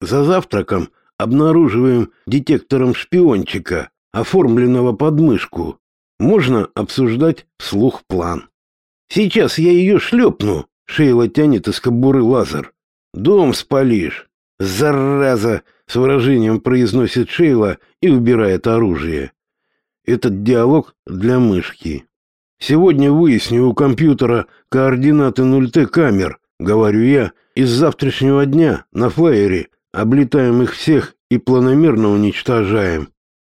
За завтраком обнаруживаем детектором шпиончика, оформленного под мышку. Можно обсуждать вслух план. Сейчас я ее шлепну, Шейла тянет из кобуры лазер. Дом спалишь. Зараза, с выражением произносит Шейла и убирает оружие. Этот диалог для мышки. Сегодня выясню у компьютера координаты 0Т камер, говорю я, из завтрашнего дня на флайере облетаем их всех и планомерно уничтожаем.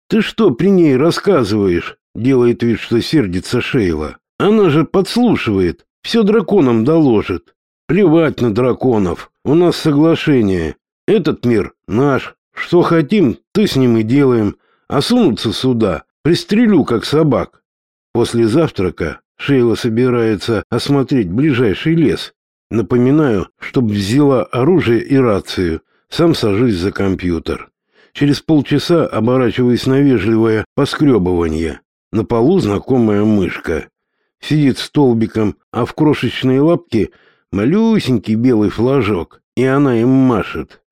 Ты что при ней рассказываешь? Делает вид, что сердится Шейла. Она же подслушивает, все драконам доложит. Плевать на драконов, у нас соглашение. Этот мир наш. Что хотим, ты с ним и делаем. А сунуться сюда, пристрелю, как собак. После завтрака Шейла собирается осмотреть ближайший лес. Напоминаю, чтобы взяла оружие и рацию. Сам сажусь за компьютер. Через полчаса оборачиваюсь на вежливое поскребывание. На полу знакомая мышка. Сидит столбиком, а в крошечной лапке малюсенький белый флажок, и она им машет.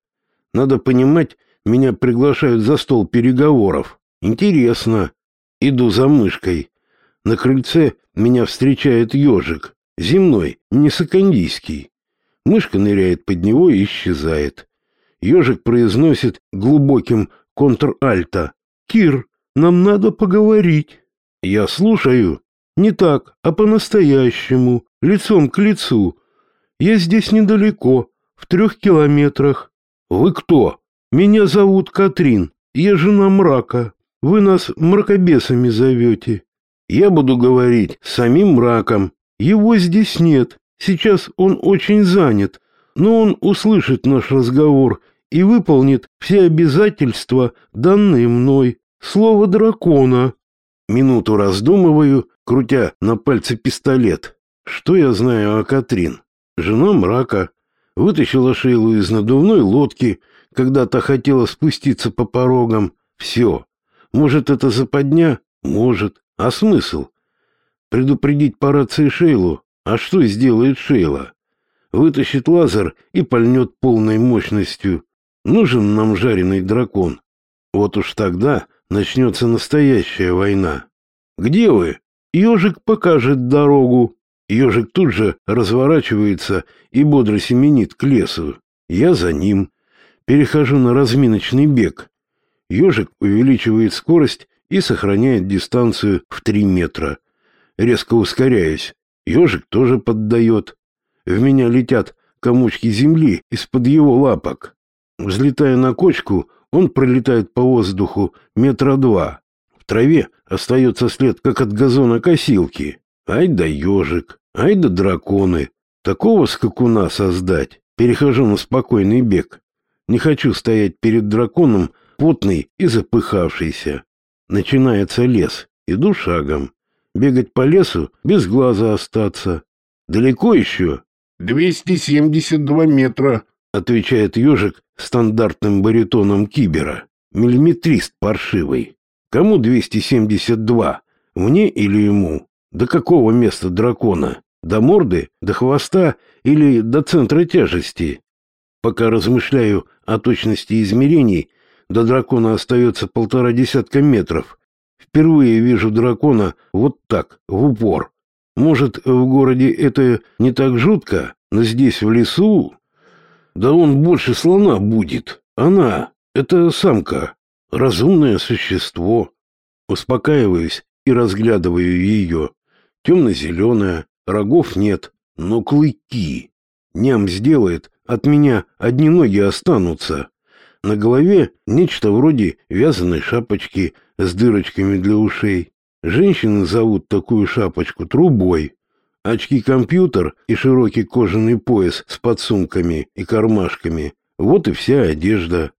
Надо понимать, меня приглашают за стол переговоров. Интересно. Иду за мышкой. На крыльце меня встречает ежик. Земной, не сакандийский. Мышка ныряет под него и исчезает. Ежик произносит глубоким контр-альто. «Кир, нам надо поговорить». «Я слушаю». «Не так, а по-настоящему, лицом к лицу. Я здесь недалеко, в трех километрах». «Вы кто?» «Меня зовут Катрин. Я жена мрака. Вы нас мракобесами зовете». Я буду говорить с самим мраком. Его здесь нет. Сейчас он очень занят, но он услышит наш разговор и выполнит все обязательства, данные мной. Слово дракона. Минуту раздумываю, крутя на пальце пистолет. Что я знаю о Катрин? Жена мрака. Вытащила Шейлу из надувной лодки, когда та хотела спуститься по порогам. Все. Может, это западня? Может. А смысл? Предупредить по рации Шейлу? А что сделает Шейла? Вытащит лазер и пальнет полной мощностью. Нужен нам жареный дракон. Вот уж тогда начнется настоящая война. Где вы? Ежик покажет дорогу. Ежик тут же разворачивается и бодро семенит к лесу. Я за ним. Перехожу на разминочный бег. Ежик увеличивает скорость и сохраняет дистанцию в три метра. Резко ускоряюсь. Ежик тоже поддает. В меня летят комочки земли из-под его лапок. Взлетая на кочку, он пролетает по воздуху метра два. В траве остается след, как от газона косилки. Ай да ежик, ай да драконы. Такого скакуна создать. Перехожу на спокойный бег. Не хочу стоять перед драконом, потный и запыхавшийся. Начинается лес. Иду шагом. Бегать по лесу, без глаза остаться. Далеко еще? «272 метра», — отвечает ежик стандартным баритоном кибера. Миллиметрист паршивый. Кому 272? Мне или ему? До какого места дракона? До морды, до хвоста или до центра тяжести? Пока размышляю о точности измерений, до дракона остается полтора десятка метров. Впервые вижу дракона вот так, в упор. Может, в городе это не так жутко, но здесь, в лесу... Да он больше слона будет. Она, это самка, разумное существо. Успокаиваюсь и разглядываю ее. Темно-зеленая, рогов нет, но клыки. Ням сделает, от меня одни ноги останутся. На голове нечто вроде вязаной шапочки с дырочками для ушей. Женщины зовут такую шапочку трубой. Очки-компьютер и широкий кожаный пояс с подсумками и кармашками. Вот и вся одежда.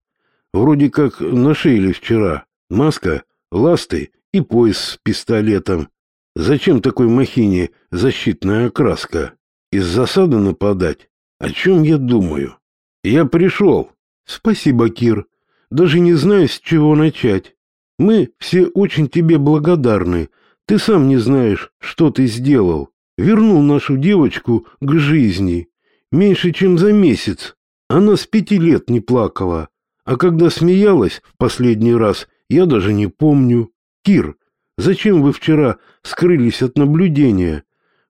Вроде как нашили вчера. Маска, ласты и пояс с пистолетом. Зачем такой махине защитная окраска? Из засады нападать? О чем я думаю? Я пришел. Спасибо, Кир. Даже не знаю, с чего начать. Мы все очень тебе благодарны. Ты сам не знаешь, что ты сделал. Вернул нашу девочку к жизни. Меньше, чем за месяц. Она с пяти лет не плакала, а когда смеялась в последний раз, я даже не помню. Кир, зачем вы вчера скрылись от наблюдения?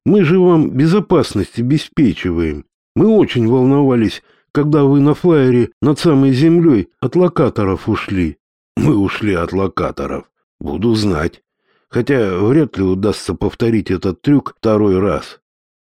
Мы же вам безопасность обеспечиваем. Мы очень волновались, когда вы на флайере над самой землей от локаторов ушли. Мы ушли от локаторов. Буду знать. Хотя вряд ли удастся повторить этот трюк второй раз.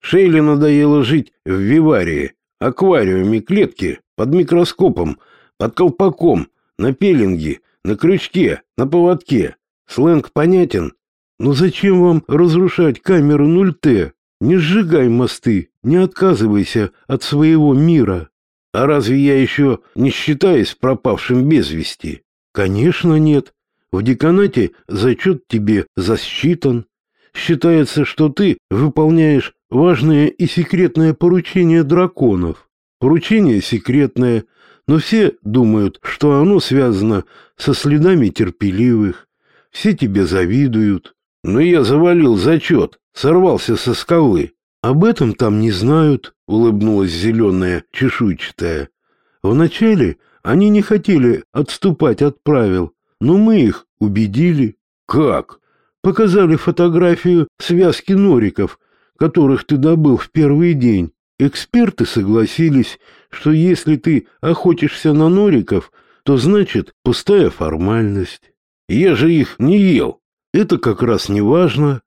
Шейли надоело жить в виварии, аквариуме клетки, под микроскопом, под колпаком, на пеленге, на крючке, на поводке. Сленг понятен? Но зачем вам разрушать камеру 0Т? Не сжигай мосты, не отказывайся от своего мира. А разве я еще не считаюсь пропавшим без вести? Конечно, нет. В деканате зачет тебе засчитан. Считается, что ты выполняешь важное и секретное поручение драконов. Поручение секретное, но все думают, что оно связано со следами терпеливых. Все тебе завидуют. Но я завалил зачет, сорвался со скалы. Об этом там не знают, улыбнулась зеленая чешуйчатая. Вначале они не хотели отступать от правил, но мы их убедили. Как? Показали фотографию связки нориков, которых ты добыл в первый день. Эксперты согласились, что если ты охотишься на нориков, то значит пустая формальность. Я же их не ел. Это как раз не важно.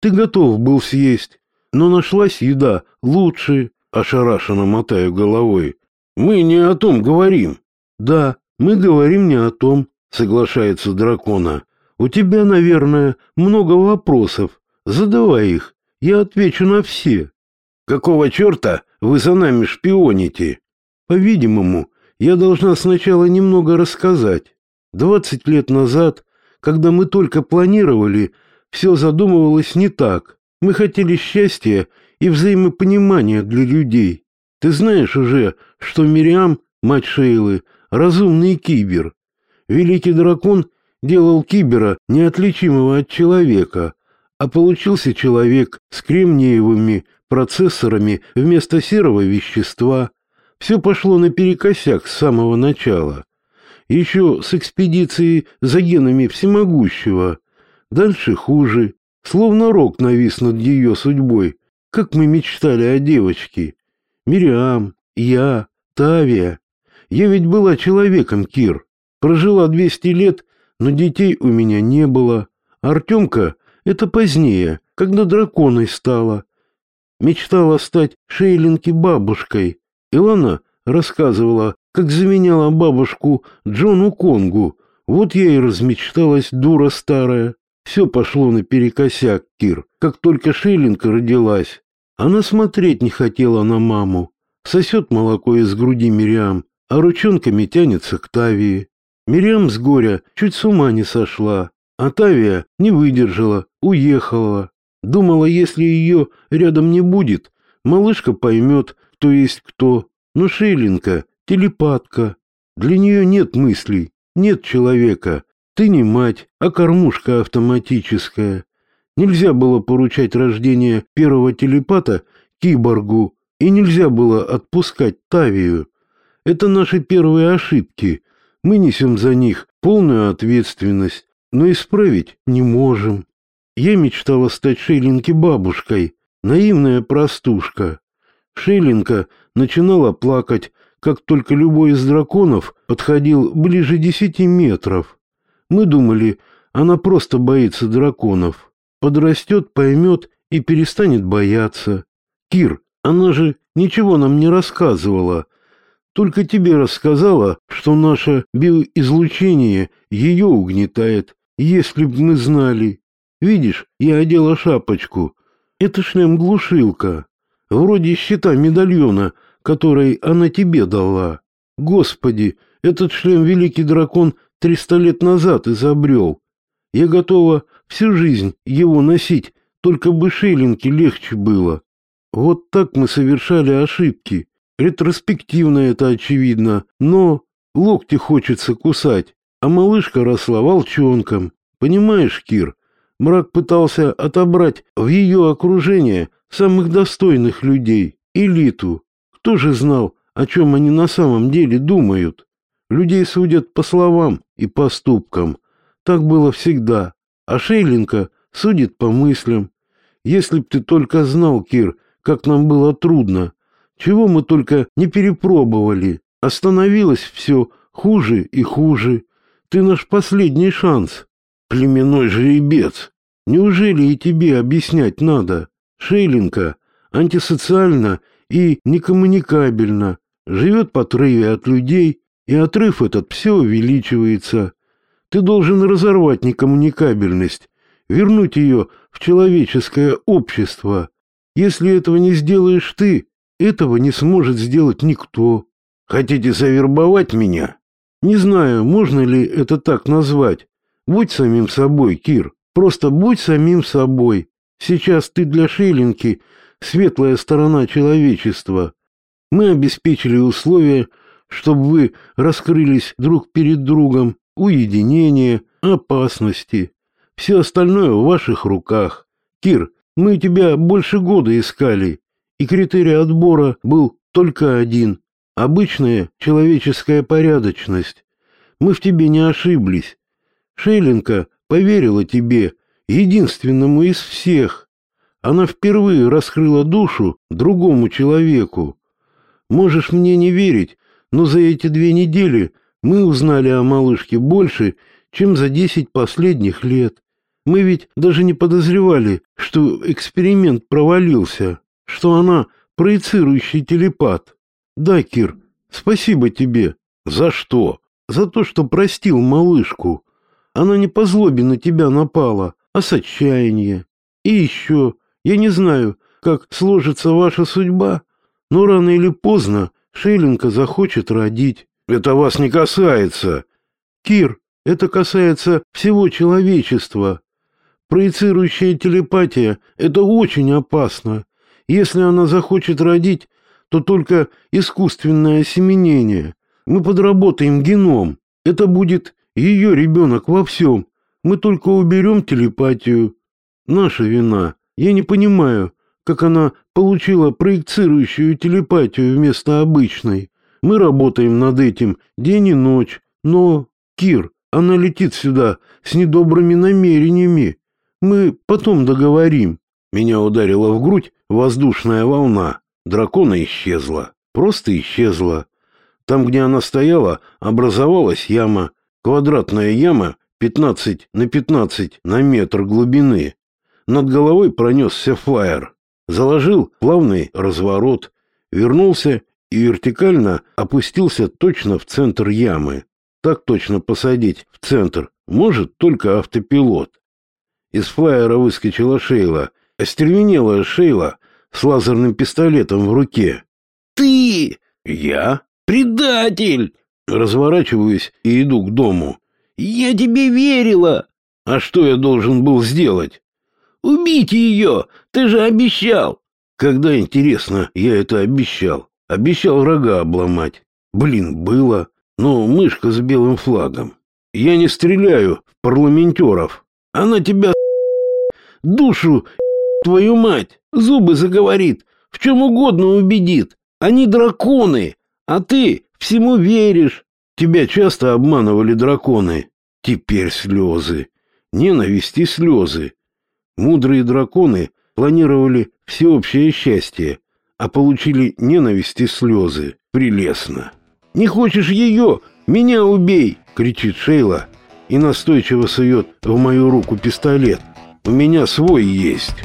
Ты готов был съесть, но нашлась еда лучше, ошарашенно мотаю головой. Мы не о том говорим. Да, мы говорим не о том, соглашается дракона. У тебя, наверное, много вопросов. Задавай их, я отвечу на все. Какого черта вы за нами шпионите? По-видимому, я должна сначала немного рассказать. Двадцать лет назад, когда мы только планировали, все задумывалось не так. Мы хотели счастья и взаимопонимания для людей. Ты знаешь уже, что Мириам, мать Шейлы, разумный кибер. Великий дракон делал кибера неотличимого от человека, а получился человек с кремниевыми процессорами вместо серого вещества. Все пошло наперекосяк с самого начала. Еще с экспедицией за генами всемогущего. Дальше хуже. Словно рок навис над ее судьбой, как мы мечтали о девочке. Мириам, я, Тавия. Я ведь была человеком, Кир. Прожила 200 лет, но детей у меня не было. Артемка — это позднее, когда драконой стала. Мечтала стать Шейлинки бабушкой. Илона рассказывала, как заменяла бабушку Джону Конгу. Вот я и размечталась, дура старая. Все пошло наперекосяк, Кир, как только Шейлинка родилась. Она смотреть не хотела на маму. Сосет молоко из груди Мириам, а ручонками тянется к Тавии. Мириам с горя чуть с ума не сошла, а Тавия не выдержала, уехала. Думала, если ее рядом не будет, малышка поймет, кто есть кто. Но Шейлинка — телепатка. Для нее нет мыслей, нет человека. Ты не мать, а кормушка автоматическая. Нельзя было поручать рождение первого телепата киборгу, и нельзя было отпускать Тавию. Это наши первые ошибки. Мы несем за них полную ответственность, но исправить не можем. Я мечтала стать Шейлинке бабушкой, наивная простушка. Шейлинка начинала плакать, как только любой из драконов подходил ближе десяти метров. Мы думали, она просто боится драконов подрастет, поймет и перестанет бояться. Кир, она же ничего нам не рассказывала. Только тебе рассказала, что наше биоизлучение ее угнетает. Если б мы знали. Видишь, я одела шапочку. Это шлем-глушилка. Вроде щита медальона, который она тебе дала. Господи, этот шлем великий дракон триста лет назад изобрел. Я готова всю жизнь его носить, только бы шейлинки легче было. Вот так мы совершали ошибки. Ретроспективно это очевидно, но локти хочется кусать, а малышка росла волчонком. Понимаешь, Кир, мрак пытался отобрать в ее окружение самых достойных людей, элиту. Кто же знал о чем они на самом деле думают. Людей судят по словам и поступкам. Так было всегда. А Шейленко судит по мыслям. Если б ты только знал, Кир, как нам было трудно, чего мы только не перепробовали. Остановилось все хуже и хуже. Ты наш последний шанс. Племенной жеребец. Неужели и тебе объяснять надо? Шейленко антисоциально и некоммуникабельно, живет по отрыве от людей, и отрыв этот все увеличивается. Ты должен разорвать некоммуникабельность, вернуть ее в человеческое общество. Если этого не сделаешь ты, этого не сможет сделать никто. Хотите завербовать меня? Не знаю, можно ли это так назвать. Будь самим собой, Кир. Просто будь самим собой. Сейчас ты для Шейленки светлая сторона человечества. Мы обеспечили условия, чтобы вы раскрылись друг перед другом, уединение, опасности. Все остальное в ваших руках. Кир, мы тебя больше года искали, и критерий отбора был только один — обычная человеческая порядочность. Мы в тебе не ошиблись. Шейленко поверила тебе, единственному из всех. Она впервые раскрыла душу другому человеку. Можешь мне не верить, но за эти две недели мы узнали о малышке больше, чем за десять последних лет. Мы ведь даже не подозревали, что эксперимент провалился, что она проецирующий телепат. Да, Кир, спасибо тебе. За что? За то, что простил малышку. Она не по злобе на тебя напала, а с отчаяния. И еще, я не знаю, как сложится ваша судьба, но рано или поздно Шейленко захочет родить. Это вас не касается. Кир, это касается всего человечества. Проецирующая телепатия — это очень опасно. Если она захочет родить, то только искусственное осеменение. Мы подработаем геном. Это будет ее ребенок во всем. Мы только уберем телепатию. Наша вина. Я не понимаю, как она получила проецирующую телепатию вместо обычной. Мы работаем над этим день и ночь. Но, Кир, она летит сюда с недобрыми намерениями. Мы потом договорим. Меня ударила в грудь воздушная волна. Дракона исчезла. Просто исчезла. Там, где она стояла, образовалась яма. Квадратная яма 15 на 15 на метр глубины. Над головой пронесся флайер. Заложил плавный разворот, вернулся и вертикально опустился точно в центр ямы. Так точно посадить в центр может только автопилот. Из флайера выскочила Шейла, остервенелая Шейла с лазерным пистолетом в руке. «Ты!» «Я?» «Предатель!» Разворачиваюсь и иду к дому. «Я тебе верила!» «А что я должен был сделать?» «Убейте ее! Ты же обещал!» «Когда, интересно, я это обещал? Обещал рога обломать. Блин, было. Но мышка с белым флагом. Я не стреляю в парламентеров. Она тебя душу, твою мать, зубы заговорит, в чем угодно убедит. Они драконы, а ты всему веришь. Тебя часто обманывали драконы. Теперь слезы. Ненависти слезы. Мудрые драконы планировали всеобщее счастье, а получили ненависть слезы. Прелестно. «Не хочешь ее? Меня убей!» — кричит Шейла и настойчиво сует в мою руку пистолет. «У меня свой есть».